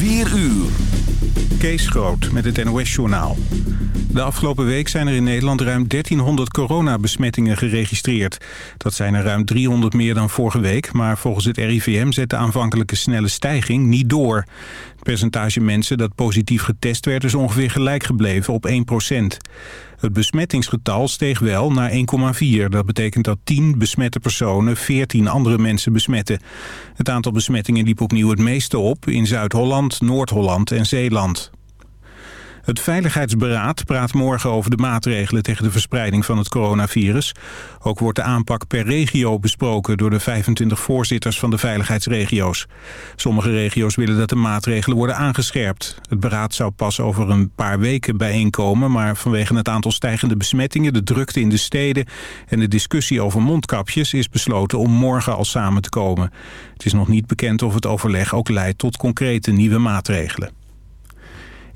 4 uur. Kees Groot met het NOS-journaal. De afgelopen week zijn er in Nederland ruim 1300 coronabesmettingen geregistreerd. Dat zijn er ruim 300 meer dan vorige week... maar volgens het RIVM zet de aanvankelijke snelle stijging niet door. Percentage mensen dat positief getest werd... is ongeveer gelijk gebleven op 1% Het besmettingsgetal steeg wel naar 1,4. Dat betekent dat 10 besmette personen 14 andere mensen besmetten. Het aantal besmettingen liep opnieuw het meeste op in Zuid-Holland, Noord-Holland en Zeeland. Het Veiligheidsberaad praat morgen over de maatregelen tegen de verspreiding van het coronavirus. Ook wordt de aanpak per regio besproken door de 25 voorzitters van de veiligheidsregio's. Sommige regio's willen dat de maatregelen worden aangescherpt. Het beraad zou pas over een paar weken bijeenkomen, maar vanwege het aantal stijgende besmettingen, de drukte in de steden en de discussie over mondkapjes is besloten om morgen al samen te komen. Het is nog niet bekend of het overleg ook leidt tot concrete nieuwe maatregelen.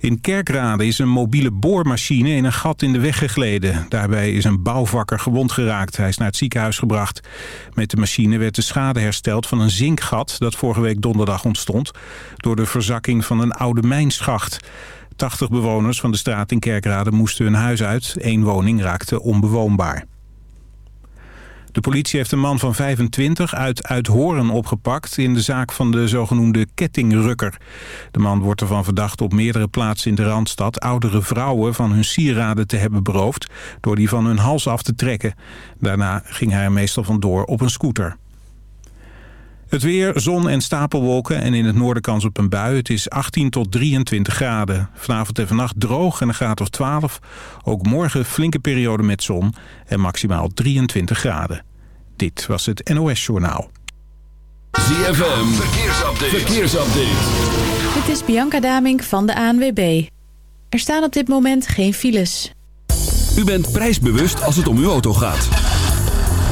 In Kerkrade is een mobiele boormachine in een gat in de weg gegleden. Daarbij is een bouwvakker gewond geraakt. Hij is naar het ziekenhuis gebracht. Met de machine werd de schade hersteld van een zinkgat... dat vorige week donderdag ontstond... door de verzakking van een oude mijnschacht. 80 bewoners van de straat in Kerkrade moesten hun huis uit. Eén woning raakte onbewoonbaar. De politie heeft een man van 25 uit Uithoren opgepakt... in de zaak van de zogenoemde kettingrukker. De man wordt ervan verdacht op meerdere plaatsen in de Randstad... oudere vrouwen van hun sieraden te hebben beroofd... door die van hun hals af te trekken. Daarna ging hij er meestal vandoor op een scooter. Het weer, zon en stapelwolken en in het noorden kans op een bui. Het is 18 tot 23 graden. Vanavond en vannacht droog en een graad of 12. Ook morgen flinke periode met zon en maximaal 23 graden. Dit was het NOS Journaal. ZFM, verkeersupdate. verkeersupdate. Dit is Bianca Damink van de ANWB. Er staan op dit moment geen files. U bent prijsbewust als het om uw auto gaat.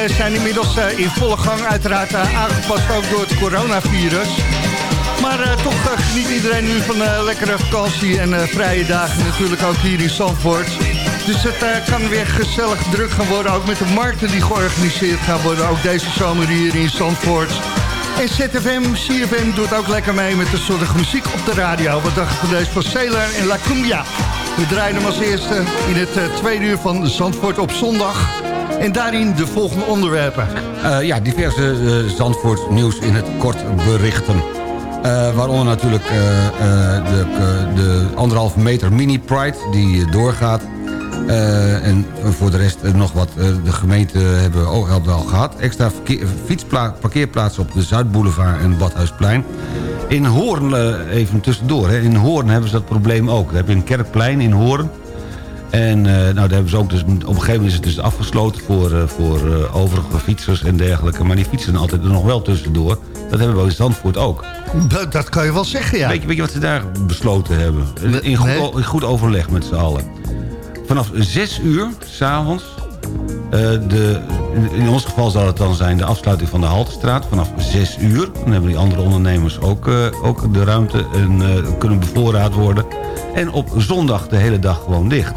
Zomervakanties eh, zijn inmiddels eh, in volle gang. Uiteraard eh, aangepast ook door het coronavirus. Maar toch eh, geniet iedereen nu van een lekkere vakantie en vrije dagen. Natuurlijk ook hier in Zandvoort. Dus het kan weer gezellig druk gaan worden. Ook met de markten die georganiseerd gaan worden. Ook deze zomer hier in Zandvoort. En ZFM, CFM doet ook lekker mee met de soortige muziek op de radio. Wat dacht van deze van Sailor en La Cumbia? We draaien hem als eerste in het tweede uur van Zandvoort op zondag. En daarin de volgende onderwerpen. Eh, ja, diverse eh Zandvoort nieuws in het kort berichten. Eh, waaronder natuurlijk de, de anderhalve meter mini Pride die doorgaat. En voor de rest nog wat. de gemeente hebben ook hebben al gehad. Extra verkeer- fietspla- parkeerplaatsen op de Zuidboulevard en Badhuisplein. In Hoorn, even tussendoor, hè, in Hoorn hebben ze dat probleem ook. Heb je een kerkplein in Hoorn. En eh, nou, daar hebben ze ook dus, op een gegeven moment is het dus afgesloten voor, eh, voor eh, overige fietsers en dergelijke. Maar die fietsen altijd er nog wel tussendoor. Dat hebben we in Zandvoort ook. Dat, dat kan je wel zeggen, ja. Weet, je, weet je wat ze daar besloten hebben? In goed, Nee. o- in goed overleg met z'n allen. Vanaf 6 uur s'avonds... de, in- ons geval zal het dan zijn de afsluiting van de Haltestraat vanaf 6 uur. Dan hebben die andere ondernemers ook, ook de ruimte en kunnen bevoorraad worden. En op zondag de hele dag gewoon dicht.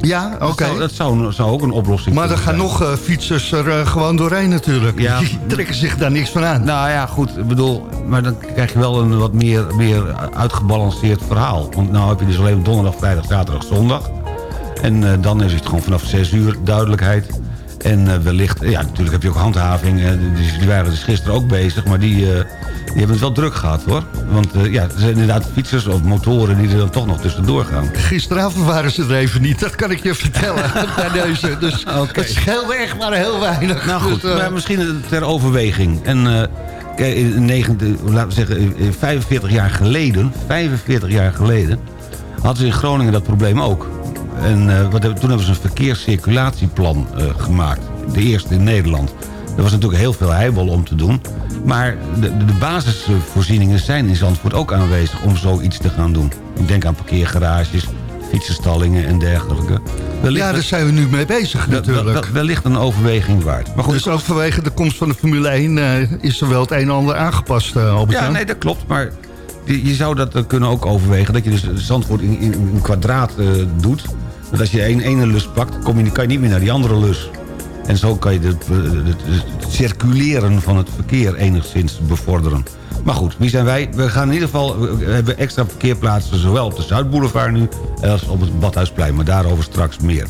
Ja, oké. Dat, zou, dat zou, zou ook een oplossing Maar er gaan zijn. nog eh, fietsers er eh, gewoon doorheen natuurlijk. Ja. Die trekken zich daar niks van aan. Nou ja, goed, ik bedoel, maar dan krijg je wel een wat meer, meer uitgebalanceerd verhaal. Want nou heb je dus alleen donderdag, vrijdag, zaterdag, zondag. En eh, dan is het gewoon vanaf 6 uur duidelijkheid. En eh, wellicht, ja, natuurlijk heb je ook handhaving. die, die waren dus gisteren ook bezig, maar die, eh, die hebben het wel druk gehad hoor. Want eh, ja, er zijn inderdaad fietsers of motoren die er dan toch nog tussendoor gaan. Gisteravond waren ze er even niet, dat kan ik je vertellen. deze. Dus Oké. het scheelde echt maar heel weinig. Nou goed, Dus, eh, maar misschien ter overweging. En kijk, in 19, laten we zeggen, in 45 jaar geleden, 45 jaar geleden, hadden ze in Groningen dat probleem ook. En eh, wat toen hebben ze een verkeerscirculatieplan eh, gemaakt. De eerste in Nederland. Er was natuurlijk heel veel heibel om te doen. Maar de, de, basisvoorzieningen zijn in Zandvoort ook aanwezig om zoiets te gaan doen. Ik denk aan parkeergarages, fietsenstallingen en dergelijke. Wellicht, ja, daar zijn we nu mee bezig natuurlijk. wel- wellicht een overweging waard. Maar goed, Dus ook vanwege de komst van de Formule 1 eh, is er wel het een en ander aangepast, albert Ja, nee, dat klopt. Maar je, zou dat eh, kunnen ook overwegen. Dat je dus Zandvoort in, in een kwadraat eh, doet. Dat als je één ene lus pakt, kom je, kan je niet meer naar die andere lus. En zo kan je het, eh, het, circuleren van het verkeer enigszins bevorderen. Maar goed, wie zijn wij? We gaan in ieder geval we hebben extra parkeerplaatsen... zowel op de Zuidboulevard nu als op het Badhuisplein. Maar daarover straks meer.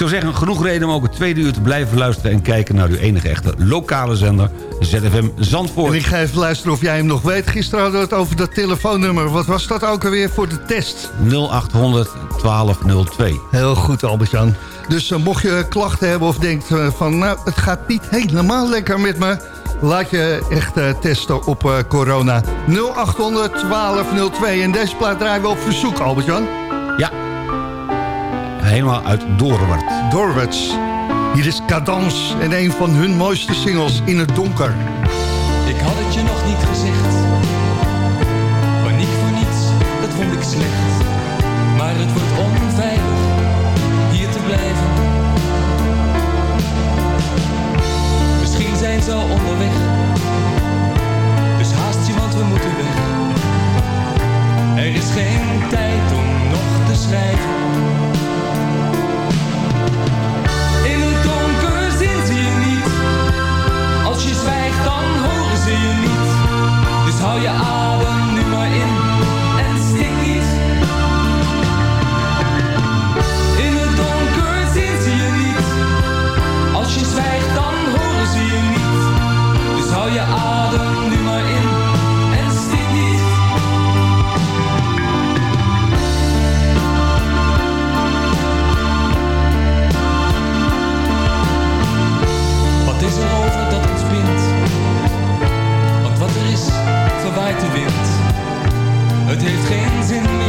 Ik zou zeggen, genoeg reden om ook het tweede uur te blijven luisteren... en kijken naar uw enige echte lokale zender, ZFM Zandvoort. En ik ga even luisteren of jij hem nog weet. Gisteren hadden we het over dat telefoonnummer. Wat was dat ook alweer voor de test? 0800 1202. Heel goed, Albert-Jan. Dus eh, mocht je klachten hebben of denkt eh, van... nou, het gaat niet helemaal lekker met me... laat je echt eh, testen op corona. 0800 1202. En deze plaat draaien we op verzoek, Albert-Jan helemaal uit Doorwart. Doorwarts. Hier is Cadans en een van hun mooiste singles in het donker. Ik had het je nog niet gezegd. Paniek voor niets, dat vond ik slecht. Maar het wordt onveilig hier te blijven. Misschien zijn ze al onderweg. Dus haast je, want we moeten weg. Er is geen tijd om nog te schrijven. Oh, all your wind. Het heeft geen zin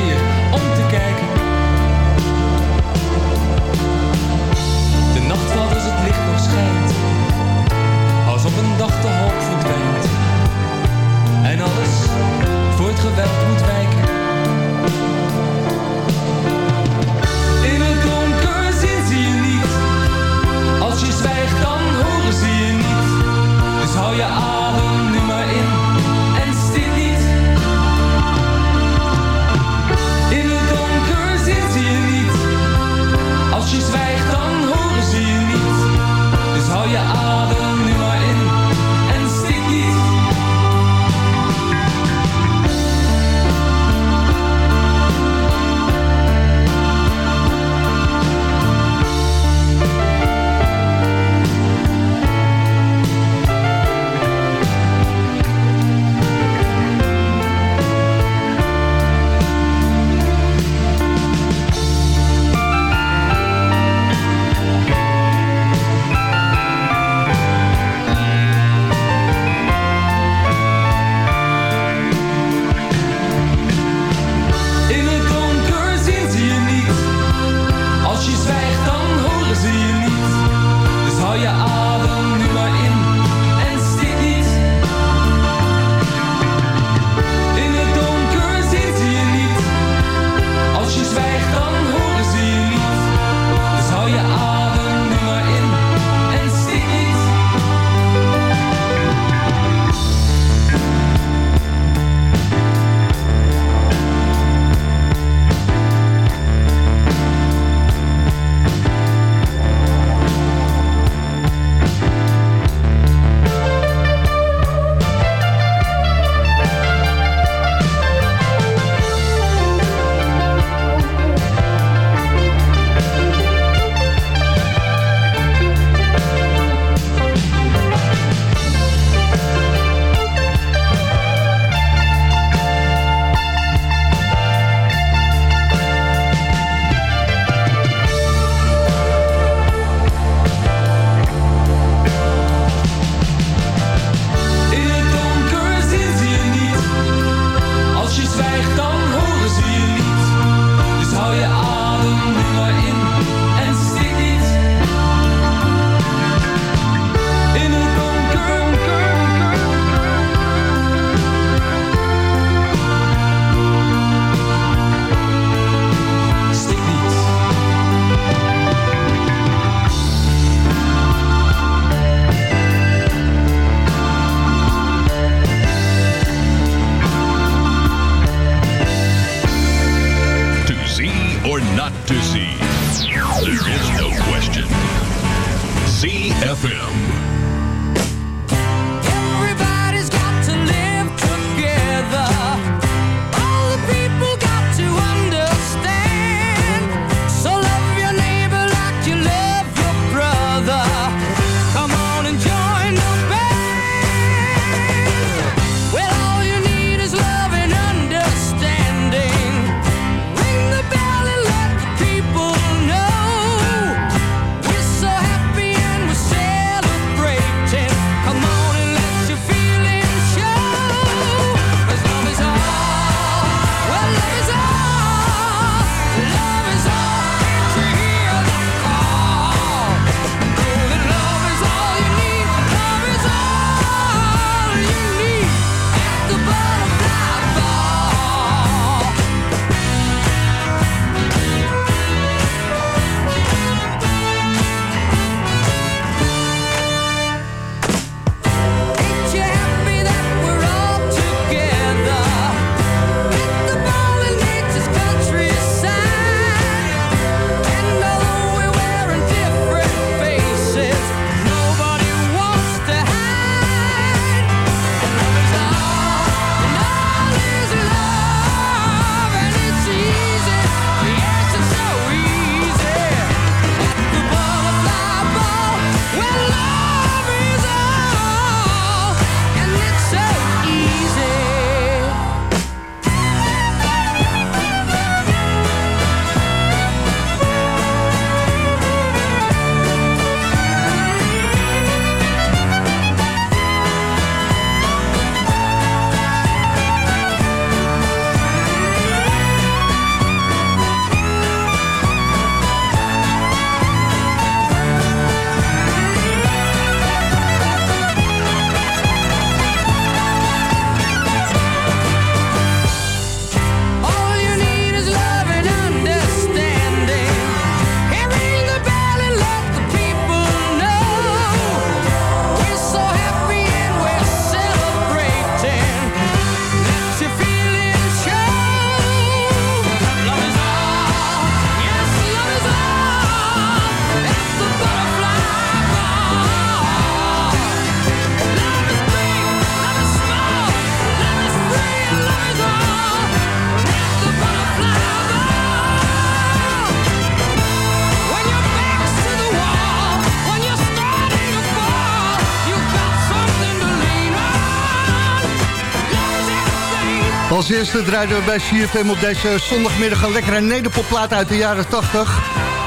Als eerste draaiden we bij CFM op deze zondagmiddag een lekkere nederpopplaat uit de jaren 80.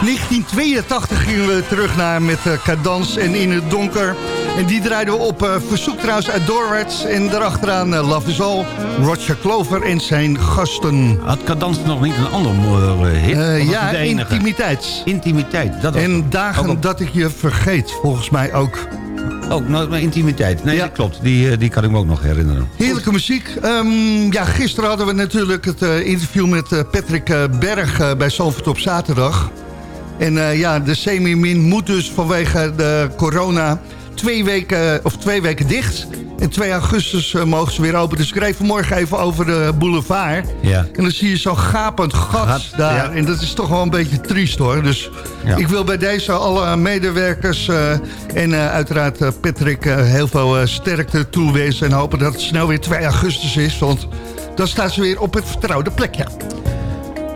1982 gingen we terug naar met uh, Cadans en In het Donker. En die draaiden we op eh, verzoek trouwens uit Dorwets. En daarachteraan eh, Love is All, Roger Clover en zijn gasten. Had Cadans nog niet een andere mooie hit? Eh, ja, intimiteit. Intimiteit, dat was En dagen op- dat ik je vergeet, volgens mij ook. Ook, nou, maar intimiteit. Nee, Ja. dat klopt. Die, eh, die kan ik me ook nog herinneren. Heerlijke muziek. Ehm, ja, gisteren hadden we natuurlijk het eh, interview met eh, Patrick Berg bij Zalvoort op zaterdag. En ja, de semi-min moet dus vanwege de corona twee weken, of twee weken dicht. En 2 augustus eh, mogen ze weer open. Dus ik reed vanmorgen even over de boulevard. Ja. En dan zie je zo'n gapend gat Gat, daar. ja. En dat is toch wel een beetje triest hoor. Dus Ja. ik wil bij deze alle medewerkers eh, en eh, uiteraard Patrick heel veel sterkte toewensen. En hopen dat het snel weer 2 augustus is. Want dan staan ze weer op het vertrouwde plekje.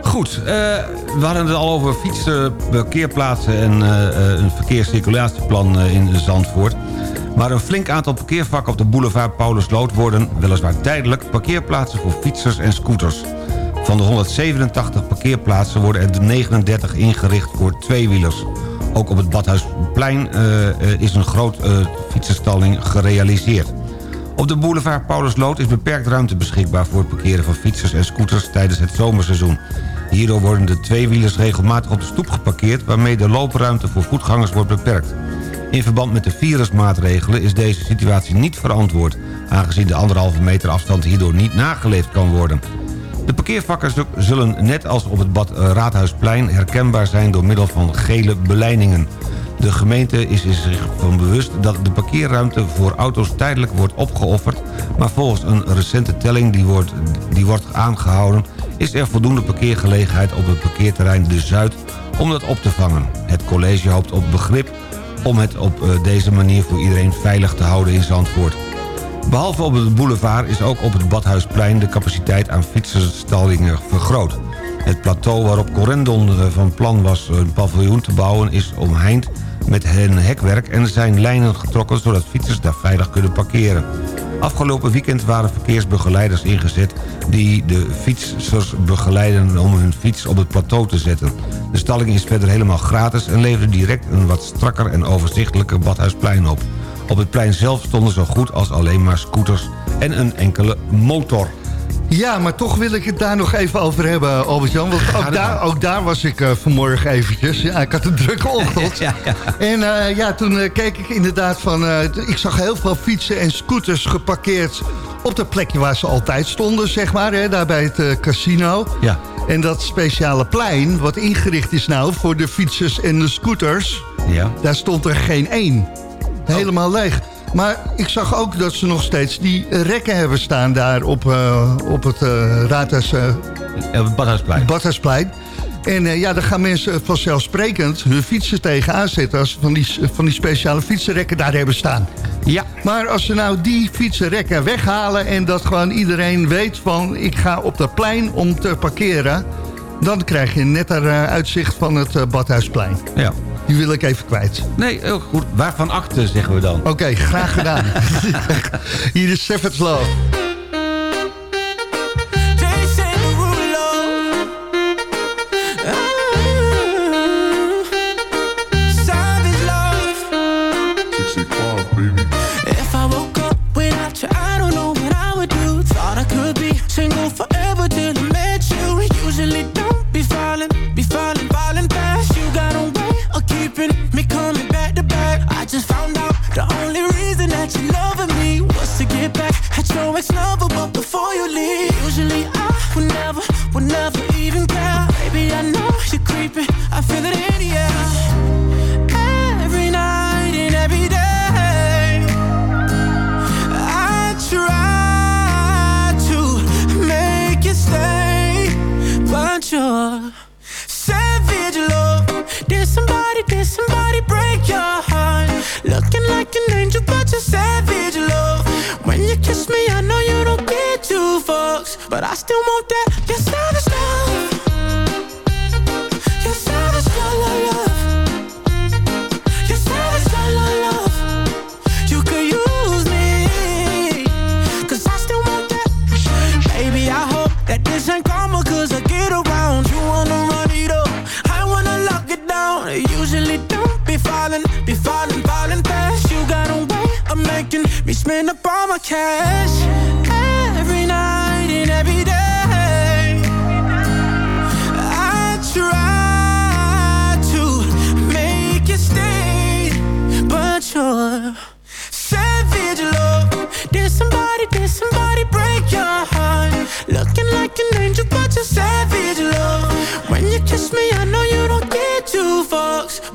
Goed, we hadden het al over fietsen, parkeerplaatsen en een verkeerscirculatieplan in Zandvoort. Maar een flink aantal parkeervakken op de boulevard Paulusloot worden, weliswaar tijdelijk, parkeerplaatsen voor fietsers en scooters. Van de 187 parkeerplaatsen worden er 39 ingericht voor tweewielers. Ook op het Badhuisplein eh, eh, is een groot eh fietsenstalling gerealiseerd. Op de boulevard Paulusloot is beperkt ruimte beschikbaar... voor het parkeren van fietsers en scooters tijdens het zomerseizoen. Hierdoor worden de tweewielers regelmatig op de stoep geparkeerd... waarmee de loopruimte voor voetgangers wordt beperkt. In verband met de virusmaatregelen is deze situatie niet verantwoord... aangezien de anderhalve meter afstand hierdoor niet nageleefd kan worden. De parkeervakken zu- zullen net als op het Bad Raadhuisplein herkenbaar zijn door middel van gele beleidingen. De gemeente is zich van bewust dat de parkeerruimte voor auto's tijdelijk wordt opgeofferd... maar volgens een recente telling die wordt, die wordt aangehouden is er voldoende parkeergelegenheid op het parkeerterrein De Zuid om dat op te vangen. Het college hoopt op begrip om het op eh, deze manier voor iedereen veilig te houden in Zandvoort. Behalve op de boulevard is ook op het Badhuisplein de capaciteit aan fietsenstallingen vergroot. Het plateau waarop Corendon eh, van plan was een paviljoen te bouwen is omheind met een hekwerk en zijn lijnen getrokken zodat fietsers daar veilig kunnen parkeren. Afgelopen weekend waren verkeersbegeleiders ingezet die de fietsers begeleiden om hun fiets op het plateau te zetten. De stalling is verder helemaal gratis en leverde direct een wat strakker en overzichtelijker Badhuisplein op. Op het plein zelf stonden zo goed als alleen maar scooters en een enkele motor. Ja, maar toch wil ik het daar nog even over hebben, Albert-Jan. Want ook daar, ook daar was ik eh, vanmorgen eventjes. Ja, ik had een drukke ochtend. Ja, ja. En eh, ja, toen eh, keek ik inderdaad van... ik zag heel veel fietsen en scooters geparkeerd... op de plekje waar ze altijd stonden, zeg maar. Hè, daar bij het casino. Ja. En dat speciale plein, wat ingericht is nou... voor de fietsers en de scooters... Ja. daar stond er geen één. Helemaal leeg. Maar ik zag ook dat ze nog steeds die rekken hebben staan daar op, eh, op het uh, Raadhuis, het Badhuisplein. Badhuisplein. En ja, daar gaan mensen vanzelfsprekend hun fietsen tegenaan zetten... als ze van die, van die speciale fietsenrekken daar hebben staan. Ja. Maar als ze nou die fietsenrekken weghalen... en dat gewoon iedereen weet van... ik ga op dat plein om te parkeren... dan krijg je een netter eh, uitzicht van het Badhuisplein. Ja. Die wil ik even kwijt. Nee, heel goed. Waarvan akte, zeggen we dan. Oké, graag gedaan. Hier is Savage Love.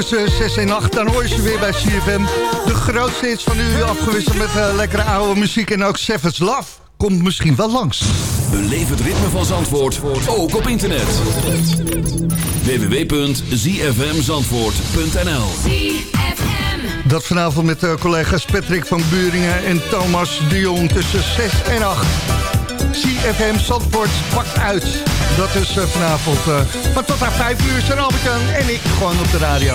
Tussen 6 en 8, dan hoor je ze weer bij CFM. De grootste hits van u afgewisseld met eh, lekkere oude muziek. En ook Savage Love komt misschien wel langs. Beleef het ritme van Zandvoort, ook op internet. www.zfmzandvoort.nl Dat vanavond met eh, collega's Patrick van Buringen en Thomas de Jong tussen 6 en 8. CFM Zandvoort pakt uit. Dat is eh, vanavond eh, van tot aan 5 uur zijn albert en ik gewoon op de radio.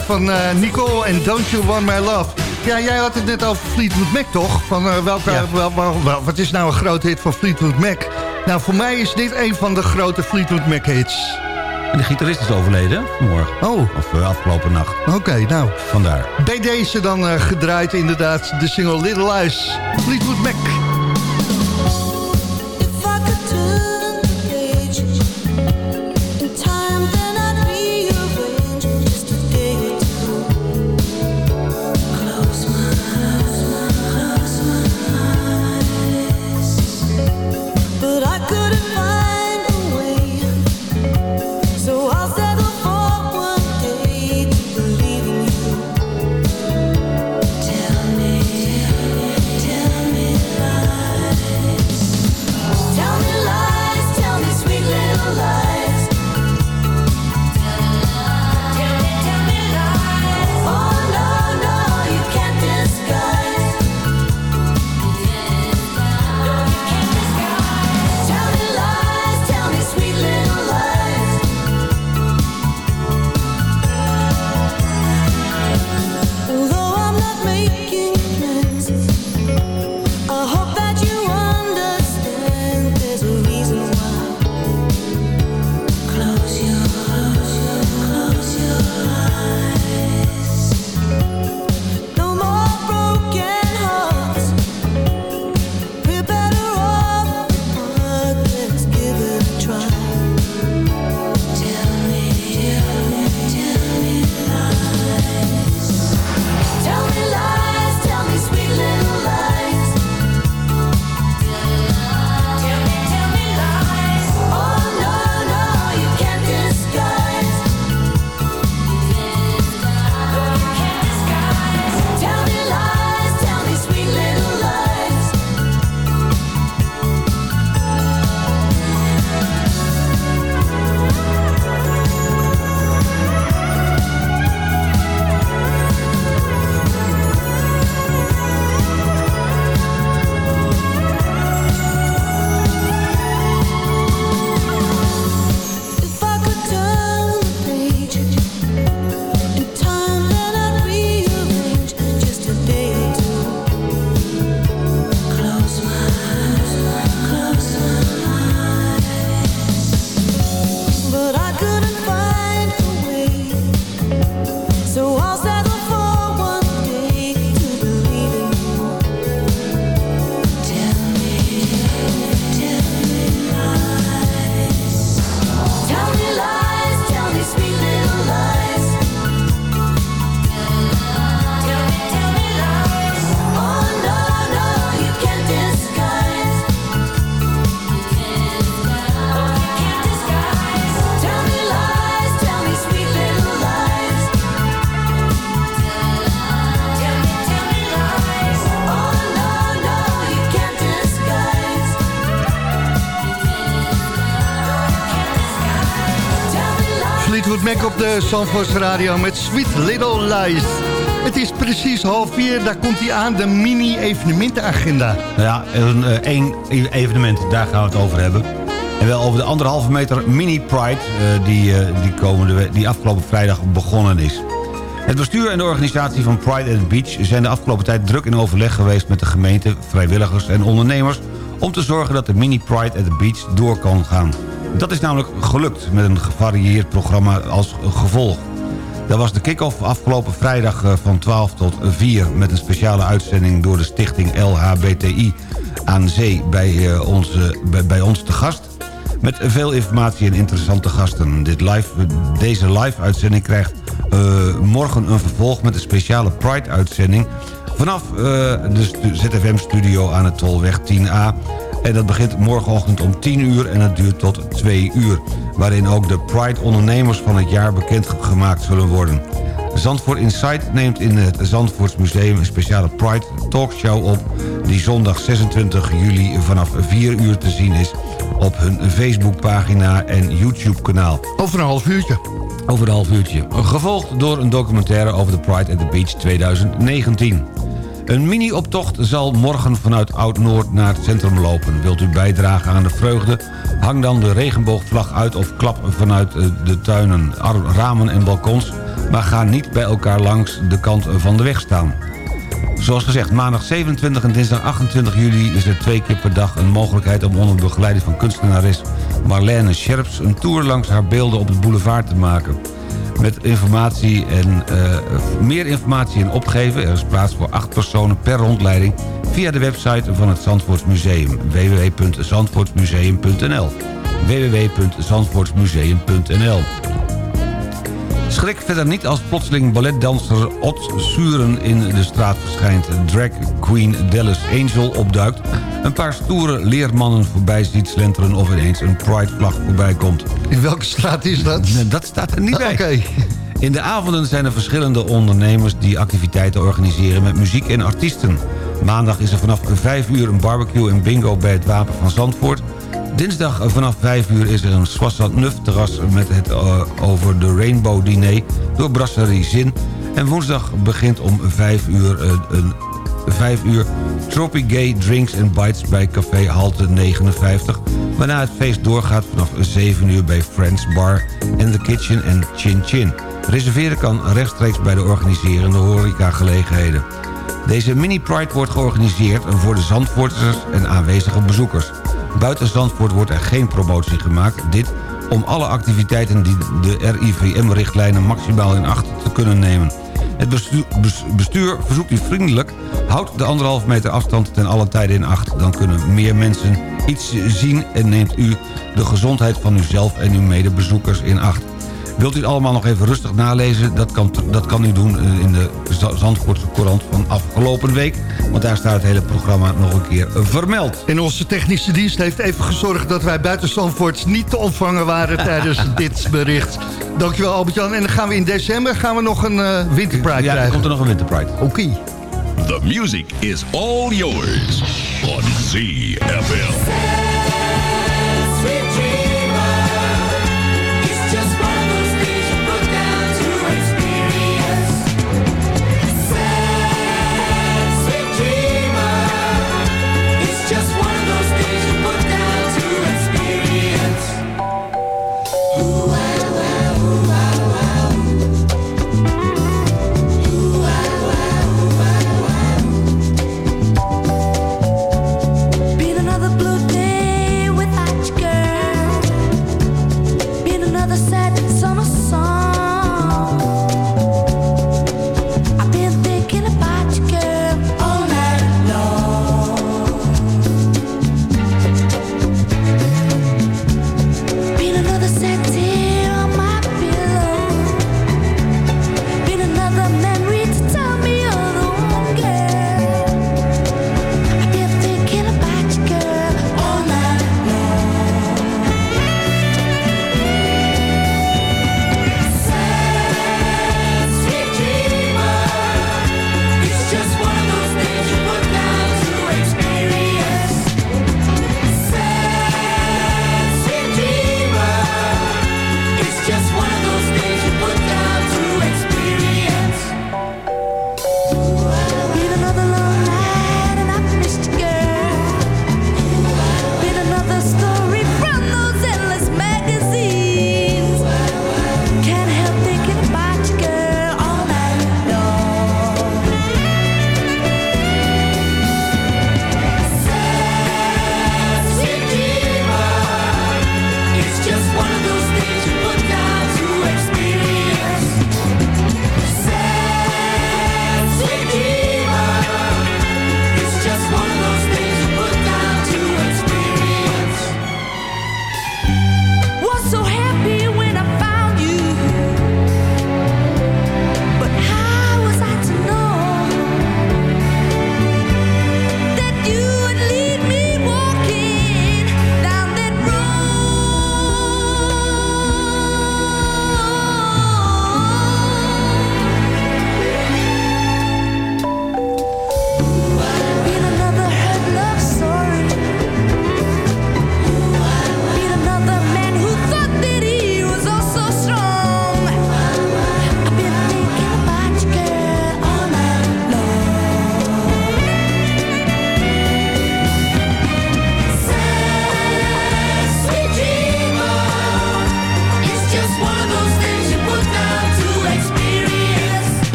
Van eh, Nicole en Don't You Want My Love. Ja, jij had het net over Fleetwood Mac, toch? Van, eh, welke, wel, wel- wel- wat is nou een grote hit van Fleetwood Mac? Nou, voor mij is dit een van de grote Fleetwood Mac hits. En de gitarist is overleden vanmorgen. Oh, Of eh, afgelopen nacht. oké, nou. Vandaar. Bij deze dan gedraaid inderdaad de single Little Lies, Fleetwood Mac. Mac op de Zandvoorts Radio met Sweet Little Lies. Het is precies half vier, daar komt hij aan, de mini-evenementenagenda. Ja, een, eh, één evenement, daar gaan we het over hebben. En wel over de anderhalve meter mini Pride... eh, die, eh, die, die afgelopen vrijdag begonnen is. Het bestuur en de organisatie van Pride at the Beach... zijn de afgelopen tijd druk in overleg geweest met de gemeente... vrijwilligers en ondernemers... om te zorgen dat de mini Pride at the Beach door kan gaan. Dat is namelijk gelukt met een gevarieerd programma als gevolg. Dat was de kick-off afgelopen vrijdag eh, van 12 tot 4... met een speciale uitzending door de stichting LHBTI aan zee bij, eh, ons, bij, bij ons te gast. Met veel informatie en interessante gasten. Dit live, deze live-uitzending krijgt eh, morgen een vervolg... met een speciale Pride-uitzending... vanaf de stu- ZFM-studio aan de Tolweg 10A... En dat begint morgenochtend om 10 uur en het duurt tot 2 uur. Waarin ook de Pride ondernemers van het jaar bekendgemaakt zullen worden. Zandvoort Insight neemt in het Zandvoorts Museum een speciale Pride Talkshow op... die zondag 26 juli vanaf 4 uur te zien is op hun Facebookpagina en YouTube-kanaal. Over een half uurtje. Over een half uurtje. Gevolgd door een documentaire over de Pride at the Beach 2019. Een mini-optocht zal morgen vanuit Oud-Noord naar het centrum lopen. Wilt u bijdragen aan de vreugde? Hang dan de regenboogvlag uit of klap vanuit eh, de tuinen, ramen en balkons... maar ga niet bij elkaar langs de kant van de weg staan. Zoals gezegd, maandag 27 en dinsdag 28 juli is er twee keer per dag een mogelijkheid om onder begeleiding van kunstenares Marlene Scherps een tour langs haar beelden op de boulevard te maken. Met informatie en, eh, meer informatie en opgeven, er is plaats voor acht personen per rondleiding via de website van het Zandvoortsmuseum www.zandvoortsmuseum.nl www.zandvoortsmuseum.nl Schrik verder niet als plotseling balletdanser Ot Suren in de straat verschijnt. Drag queen Dallas Angel opduikt. Een paar stoere leermannen voorbij ziet slenteren... of ineens een pride-vlag voorbij komt. In welke straat is dat? Dat staat er niet bij. Oké. In de avonden zijn er verschillende ondernemers die activiteiten organiseren met muziek en artiesten. Maandag is er vanaf 5 uur een barbecue en bingo bij het Wapen van Zandvoort. Dinsdag vanaf 5 uur is er een Swassat Nuf terras met het eh, over de Rainbow Diner door Brasserie Zin. En woensdag begint om 5 uur eh, een 5 uur Tropic Gay Drinks and Bites bij Café Halte 59. Waarna het feest doorgaat vanaf 7 uur bij Friends Bar en The Kitchen en Chin Chin. Reserveren kan rechtstreeks bij de organiserende horecagelegenheden. Deze mini-pride wordt georganiseerd voor de Zandvoorters en aanwezige bezoekers. Buiten Zandvoort wordt er geen promotie gemaakt. Dit om alle activiteiten die de RIVM-richtlijnen maximaal in acht te kunnen nemen. Het bestuur, bes- bestuur verzoekt u vriendelijk... houd de anderhalf meter afstand ten alle tijde in acht. Dan kunnen meer mensen iets zien en neemt u de gezondheid van uzelf en uw medebezoekers in acht. Wilt u het allemaal nog even rustig nalezen? Dat kan, dat kan u doen eh, in de Zandvoortse Courant van afgelopen week. Want daar staat het hele programma nog een keer vermeld. En onze technische dienst heeft even gezorgd dat wij buiten Zandvoort niet te ontvangen waren tijdens dit bericht. Dankjewel Albert-Jan. En dan gaan we in december gaan we nog een eh winterpride Ja, krijgen. komt er nog een winterpride. Oké. The music is all yours on ZFM.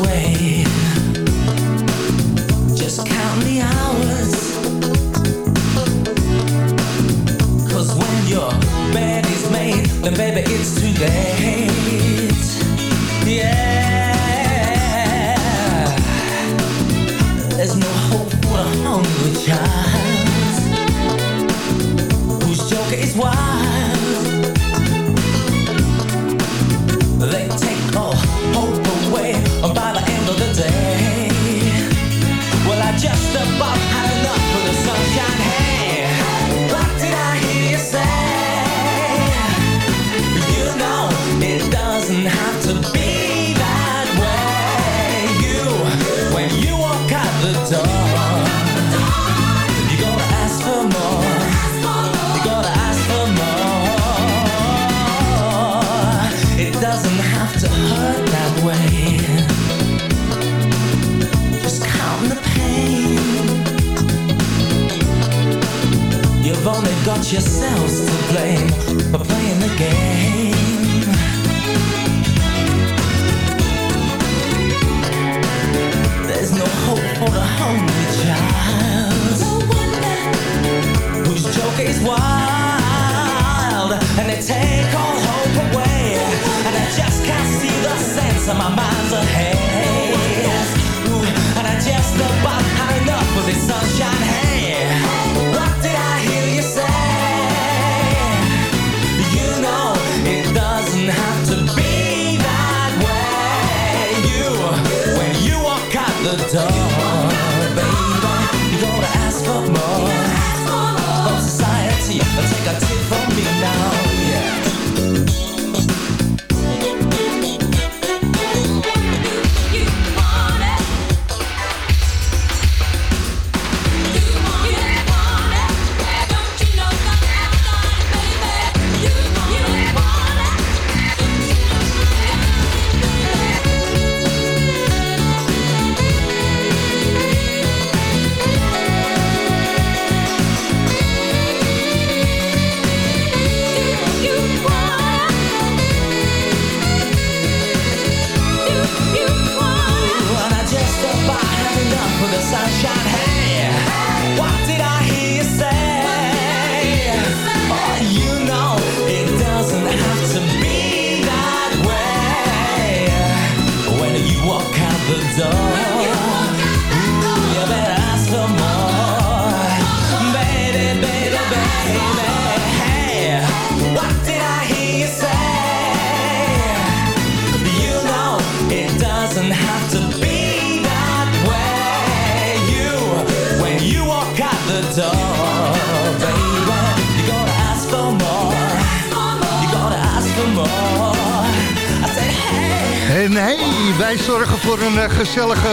Be door, baby, gotta ask for more. Take a tip from me now,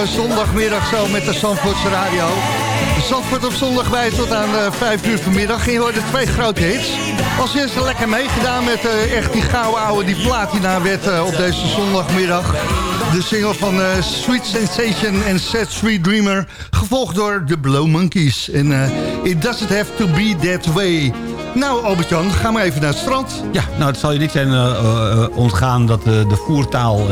zondagmiddag zo met de Zandvoortse Radio. Zandvoort op zondag bij tot aan uh, 5 uur vanmiddag. En je hoorde twee grote hits. Als eerste lekker meegedaan met eh, echt die gouden oude die platina werd eh, op deze zondagmiddag. De single van eh, Sweet Sensation en Set Sweet Dreamer. Gevolgd door de Blow Monkeys. En eh, It Doesn't Have To Be That Way. Nou Albert-Jan, ga maar even naar het strand. Ja, nou het zal je niet zijn eh, eh, ontgaan dat eh, de voertaal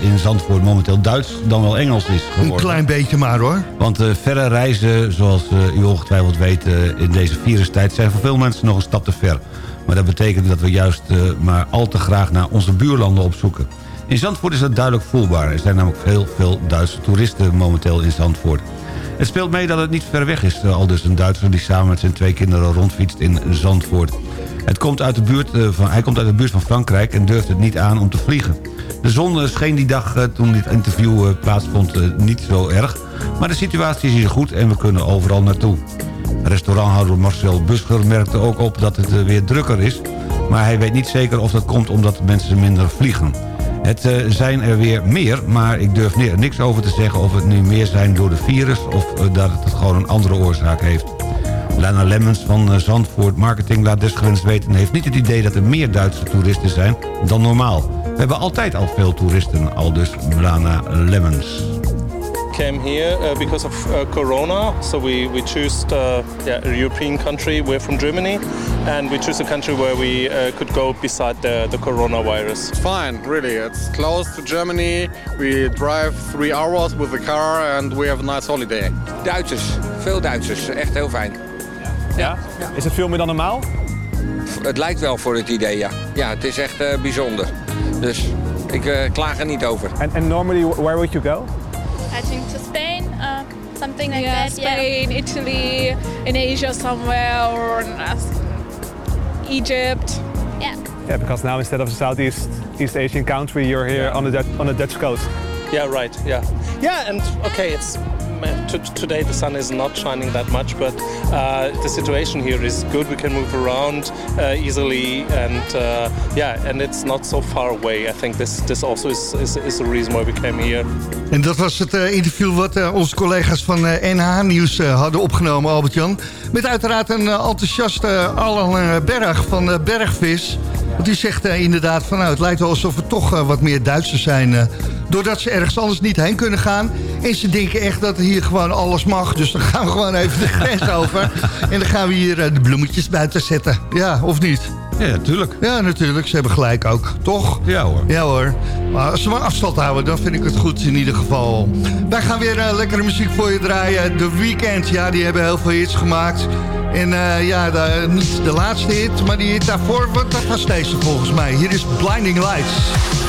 in Zandvoort momenteel Duits dan wel Engels is Een geworden. klein beetje maar hoor. Want verre reizen, zoals u ongetwijfeld weet, in deze virustijd... zijn voor veel mensen nog een stap te ver. Maar dat betekent dat we juist maar al te graag naar onze buurlanden opzoeken. In Zandvoort is dat duidelijk voelbaar. Er zijn namelijk heel veel Duitse toeristen momenteel in Zandvoort. Het speelt mee dat het niet ver weg is. eh, Al dus een Duitser die samen met zijn twee kinderen rondfietst in Zandvoort. Het komt uit de buurt, eh, van, hij komt uit de buurt van Frankrijk en durft het niet aan om te vliegen. De zon eh, scheen die dag toen dit interview plaatsvond niet zo erg. Maar de situatie is hier goed en we kunnen overal naartoe. Restauranthouder Marcel Buscher merkte ook op dat het weer drukker is. Maar hij weet niet zeker of dat komt omdat mensen minder vliegen. Het eh, zijn er weer meer, maar ik durf ni- niks over te zeggen... of het nu meer zijn door de virus of eh, dat het gewoon een andere oorzaak heeft. Lana Lemmens van eh, Zandvoort Marketing laat desgewenst weten... en heeft niet het idee dat er meer Duitse toeristen zijn dan normaal. We hebben altijd al veel toeristen, al dus Lana Lemmens. Came here uh, because of uh, Corona. So we we choose uh, yeah, a European country. We're from Germany, and we choose a country where we uh, could go beside the the coronavirus. Fine, really. It's close to Germany. We drive three hours with the car and we have a nice holiday. Duitsers, veel Duitsers. Echt heel fijn. Ja? Is het veel meer dan normaal? Het lijkt wel voor het idee, ja. Ja, het is echt eh, bijzonder. Dus ik eh, klaag er niet over. And normally, where would you go? I think to Spain, uh, something like yeah, that. Spain, Italy, in Asia somewhere, or in uh, Egypt. Yeah. Yeah, because now instead of a Southeast East Asian country, you're here on the Dutch, on the Dutch coast. Yeah, right. Yeah, yeah, and okay, it's t- today the sun is not shining that much, but uh, the situation here is good. We can move around uh, easily, and uh, yeah, and it's not so far away. I think this this also is is, is the reason why we came here. En dat was het eh, interview wat eh, onze collega's van NH Nieuws eh, hadden opgenomen, Albert-Jan. Met uiteraard een enthousiaste Alan Berg van Bergvis. Want die zegt eh, inderdaad van nou, het lijkt wel alsof er toch eh, wat meer Duitsers zijn. eh, doordat ze ergens anders niet heen kunnen gaan. En ze denken echt dat hier gewoon alles mag. Dus dan gaan we gewoon even de grens over. En dan gaan we hier de bloemetjes buiten zetten. Ja, of niet? Ja, natuurlijk. Ja, natuurlijk. Ze hebben gelijk ook. Toch? Ja hoor. Ja hoor. Maar als ze maar afstand houden, dan vind ik het goed in ieder geval. Wij gaan weer lekkere muziek voor je draaien. The Weeknd, ja, die hebben heel veel hits gemaakt. En eh, ja, niet de laatste hit, maar die hit daarvoor, want dat was deze volgens mij. Hier is Blinding Lights.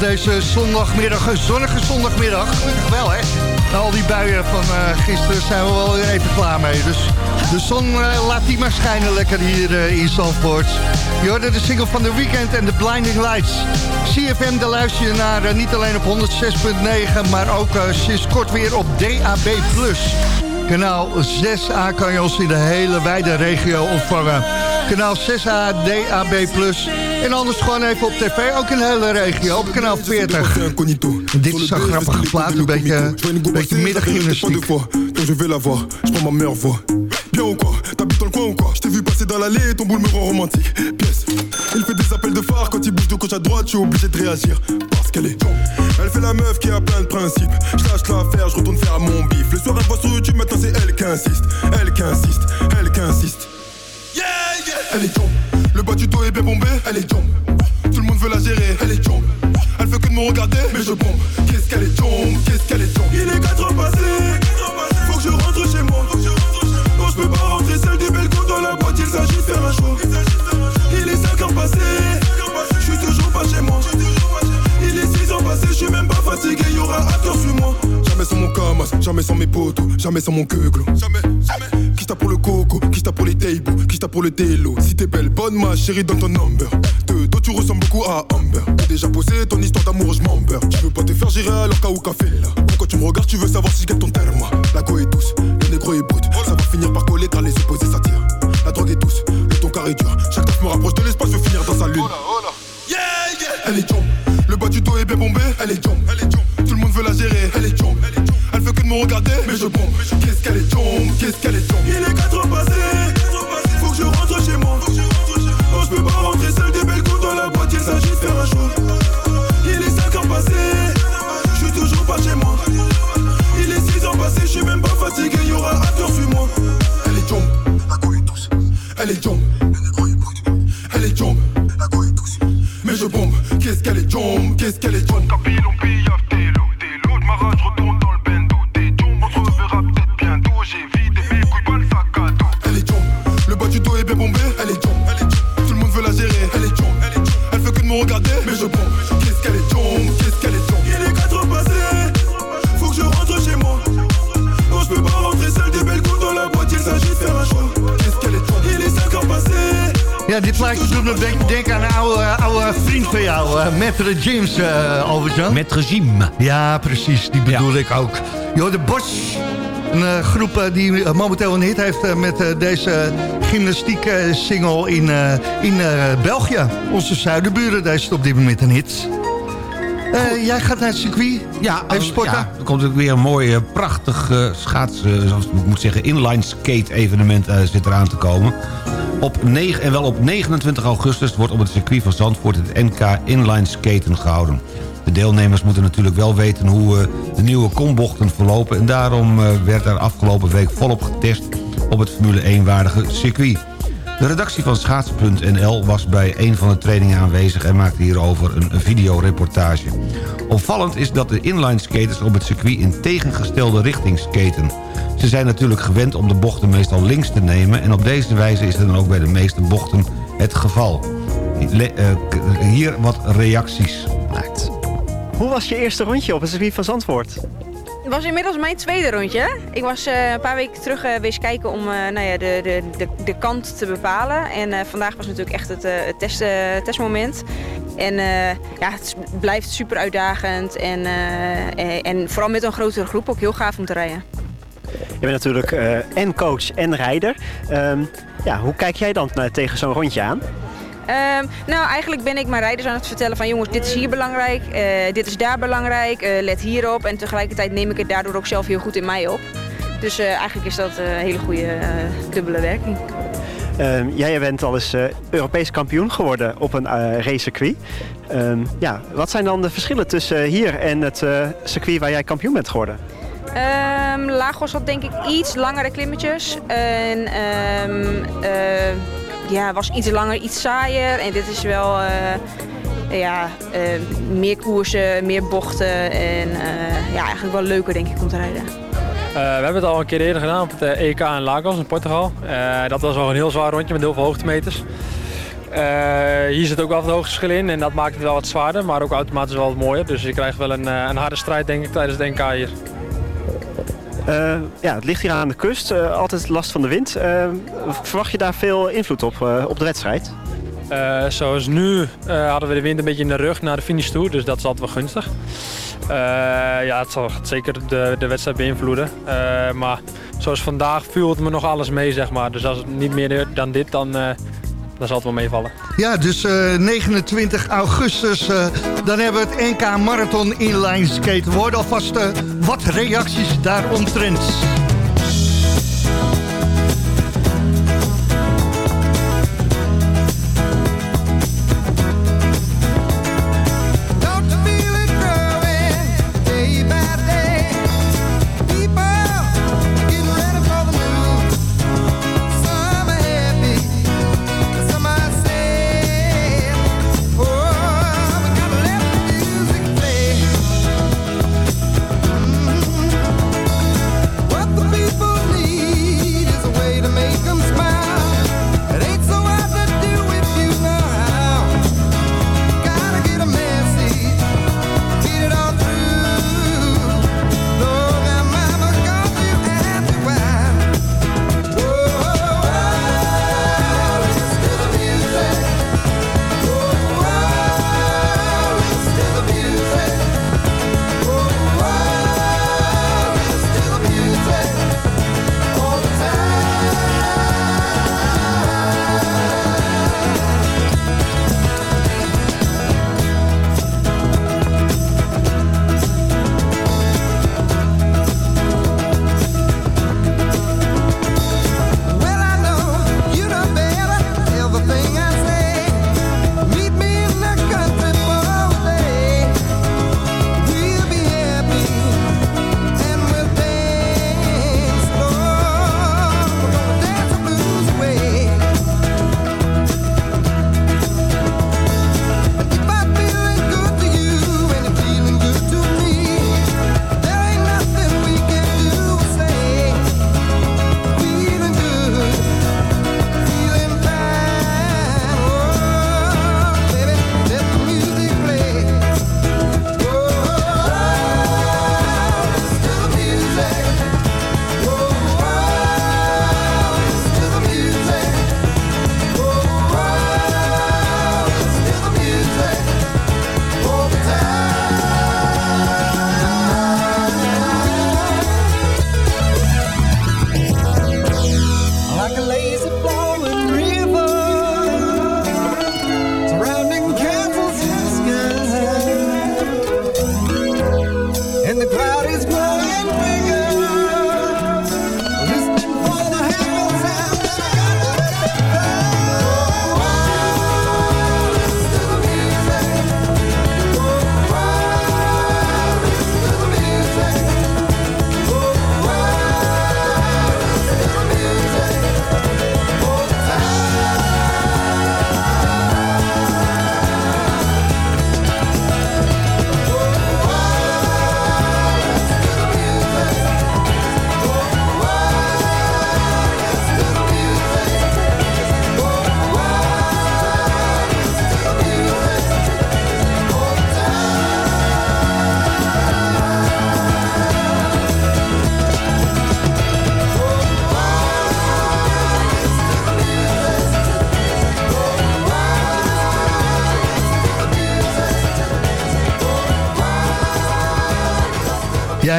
Deze zondagmiddag, een zonnige zondagmiddag. Wel hè. Na al die buien van eh, gisteren zijn we wel weer even klaar mee. Dus de zon eh, laat die maar schijnen lekker hier eh, in Zandvoort. Je hoorde de single van The Weekend en The Blinding Lights. CFM, daar luister je naar niet alleen op 106.9, maar ook sinds kort weer op DAB+. Kanaal 6A kan je ons in de hele wijde regio ontvangen. Kanaal 6A, DAB+. En anders gewoon even op tv, ook in hele regio, op kanaal 40. Dit is zo'n grappige plaat, een beetje, een beetje middaggymnastiek. Je vais la voir, je prends ma meilleure voix. Bien ou quoi T'habites dans le coin ou quoi Je t'ai vu passer dans l'allée, ton boule me rend romantique. Pièce. Il fait des appels de phare quand il bouge de gauche à droite, je suis obligé de réagir. Parce qu'elle est Elle fait la meuf qui a plein de principes. Je lâche l'affaire, je retourne faire mon bif. Le soir, elle voit sur YouTube, maintenant c'est elle qui insiste. Elle qui insiste, elle qui insiste. Elle est jump. Le bas du dos est bien bombé, elle est jump. Tout le monde veut la gérer, elle est jump. Elle fait que de me regarder, mais je bombe. Qu'est-ce qu'elle est jump, qu'est-ce qu'elle est jump. Il est 4 heures passées, faut que je rentre chez moi. Non, je peux pas rentrer des belles coups dans la boîte, il s'agit de faire un choix. Il est 5 heures passées, fatigué, y'aura acteur sur moi. Jamais sans mon camas, jamais sans mes potos, jamais sans mon queuglo. Jamais, jamais. Qui t'a pour le coco, qui t'a pour les tables, qui t'a pour le télo. Si t'es belle, bonne ma chérie, donne ton number. De dos, tu ressembles beaucoup à Amber. T'as déjà posé ton histoire d'amour, je m'en beurre. Tu veux pas te faire gérer alors qu'à ou café là. Pourquoi tu me regardes, tu veux savoir si je gagne ton terme. La go est douce, le négro est brut. Ça va finir par coller car les opposés s'attirent. La drogue est douce, le ton carré dur. Chaque me rapproche de l'espace, je veux finir dans sa lune. Est bombé, elle est jump. Elle est jump. Tout le monde veut la gérer, elle est jump. Elle fait que de me regarder, mais je bombe. Qu'est-ce qu'elle est jump, qu'est-ce qu'elle est jump. Il est 4 heures passées, faut que je rentre chez moi. Non, je peux pas rentrer seul des belles coups dans la boîte, il s'agit de faire un show. Il est 5 heures passées, je suis toujours pas chez moi. Il est 6 heures passées, je suis même pas fatigué, y'aura acteur sur moi. Elle est jump, est. Elle est jump, qu'est-ce qu'elle est jump, qu'est-ce qu'elle est jump. Elle plaatje doet me denk- aan een oude, oude vriend van jou, uh, Maitre James, uh, Albert-Jan. Maitre Jim. Ja, precies, die bedoel ik ook. Jo, de Bosch, een eh, groep eh, die eh, momenteel een hit heeft eh, met eh, deze gymnastiek eh, single in, eh, in eh, België. Onze zuidenburen, daar is het op dit moment een hit. Eh, jij gaat naar het circuit? Ja, even sporten? Ja, er komt ook weer een mooi, eh, prachtig eh, schaats, eh, zoals ik moet zeggen, inline skate evenement eh, zit eraan te komen. Op 9, en wel op 29 augustus wordt op het circuit van Zandvoort het NK Inline Skaten gehouden. De deelnemers moeten natuurlijk wel weten hoe eh, de nieuwe kombochten verlopen... en daarom eh, werd er afgelopen week volop getest op het Formule 1-waardige circuit. De redactie van Schaatsen.nl was bij een van de trainingen aanwezig... en maakte hierover een videoreportage. Opvallend is dat de inline skaters op het circuit in tegengestelde richting skaten. Ze zijn natuurlijk gewend om de bochten meestal links te nemen... en op deze wijze is het dan ook bij de meeste bochten het geval. Eh, hier wat reacties. Hoe was je eerste rondje op het circuit van Zandvoort? Het was inmiddels mijn tweede rondje. Ik was eh, een paar weken terug eh wees kijken om eh, nou ja, de, de, de, de kant te bepalen. En vandaag was natuurlijk echt het, het test, testmoment. En ja, het blijft super uitdagend. En, eh, en vooral met een grotere groep ook heel gaaf om te rijden. Je bent natuurlijk en coach en rijder. Ehm, ja, hoe kijk jij dan tegen zo'n rondje aan? Ehm, nou, eigenlijk ben ik mijn rijders aan het vertellen van jongens, dit is hier belangrijk, eh, dit is daar belangrijk, eh, let hierop. En tegelijkertijd neem ik het daardoor ook zelf heel goed in mij op. Dus eh, eigenlijk is dat een hele goede dubbele werking. Ehm, jij bent al eens Europees kampioen geworden op een racecircuit. Ehm, ja, wat zijn dan de verschillen tussen hier en het circuit waar jij kampioen bent geworden? Lagos had denk ik iets langere klimmetjes. En ja, was iets langer, iets saaier. En dit is wel eh, ja, eh, meer koersen, meer bochten. En eh, ja, eigenlijk wel leuker denk ik om te rijden. We hebben het al een keer eerder gedaan op het EK in Lagos in Portugal. Dat was wel een heel zwaar rondje met heel veel hoogtemeters. Hier zit ook wel wat hoogteverschil in en dat maakt het wel wat zwaarder, maar ook automatisch wel wat mooier. Dus je krijgt wel een, een harde strijd denk ik tijdens het NK hier. Eh, ja, het ligt hier aan de kust, eh, altijd last van de wind. Eh, verwacht je daar veel invloed op, op de wedstrijd? Zoals nu hadden we de wind een beetje in de rug naar de finish toe, dus dat is altijd wel gunstig. Ja, het zal zeker de, de wedstrijd beïnvloeden. Maar zoals vandaag viel het me nog alles mee, zeg maar. Dus als het niet meer dan dit, dan, eh, dan zal het wel meevallen. Ja, dus eh, 29 augustus, eh, dan hebben we het NK Marathon Inline Skate. We alvast eh, wat reacties daaromtrent.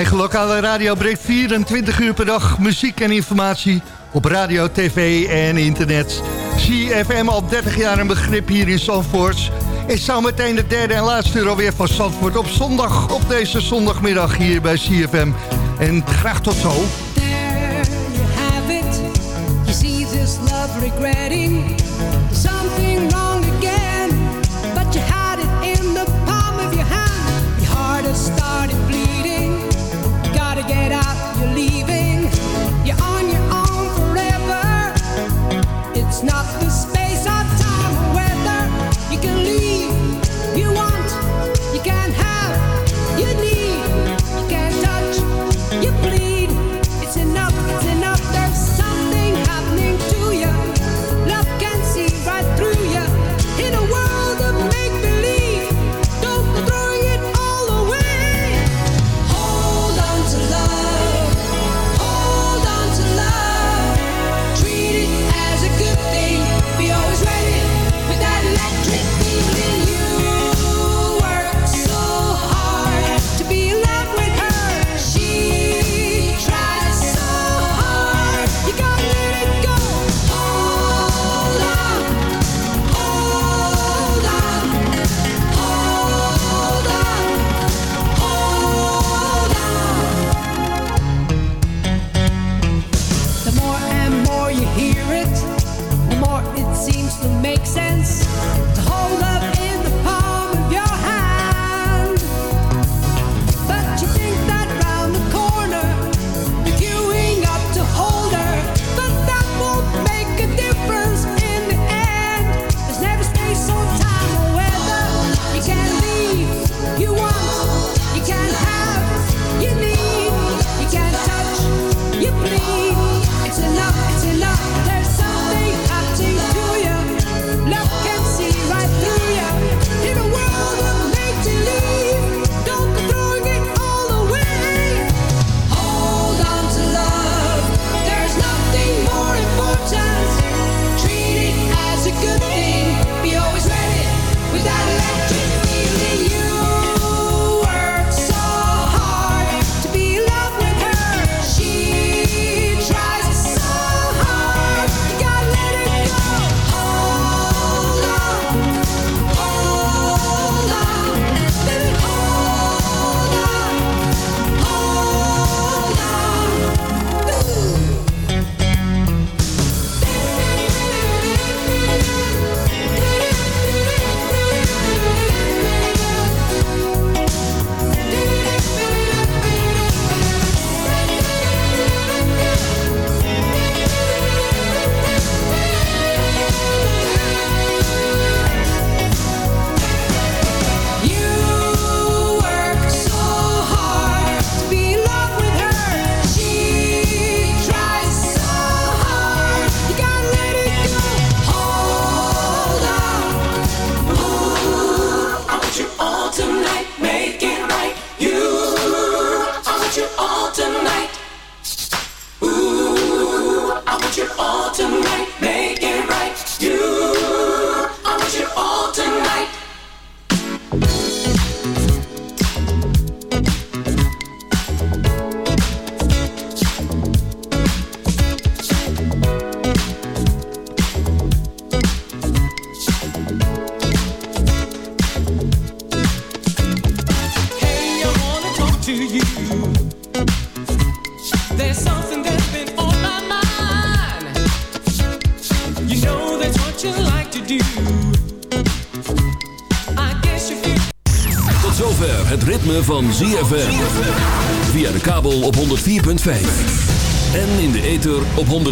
eigen lokale radio breekt 24 uur per dag muziek en informatie op radio, tv en internet. CFM al 30 jaar een begrip hier in Zandvoort. Is zometeen de derde en laatste uur alweer van Zandvoort op zondag, op deze zondagmiddag hier bij CFM. En graag tot zo. You see this love regretting.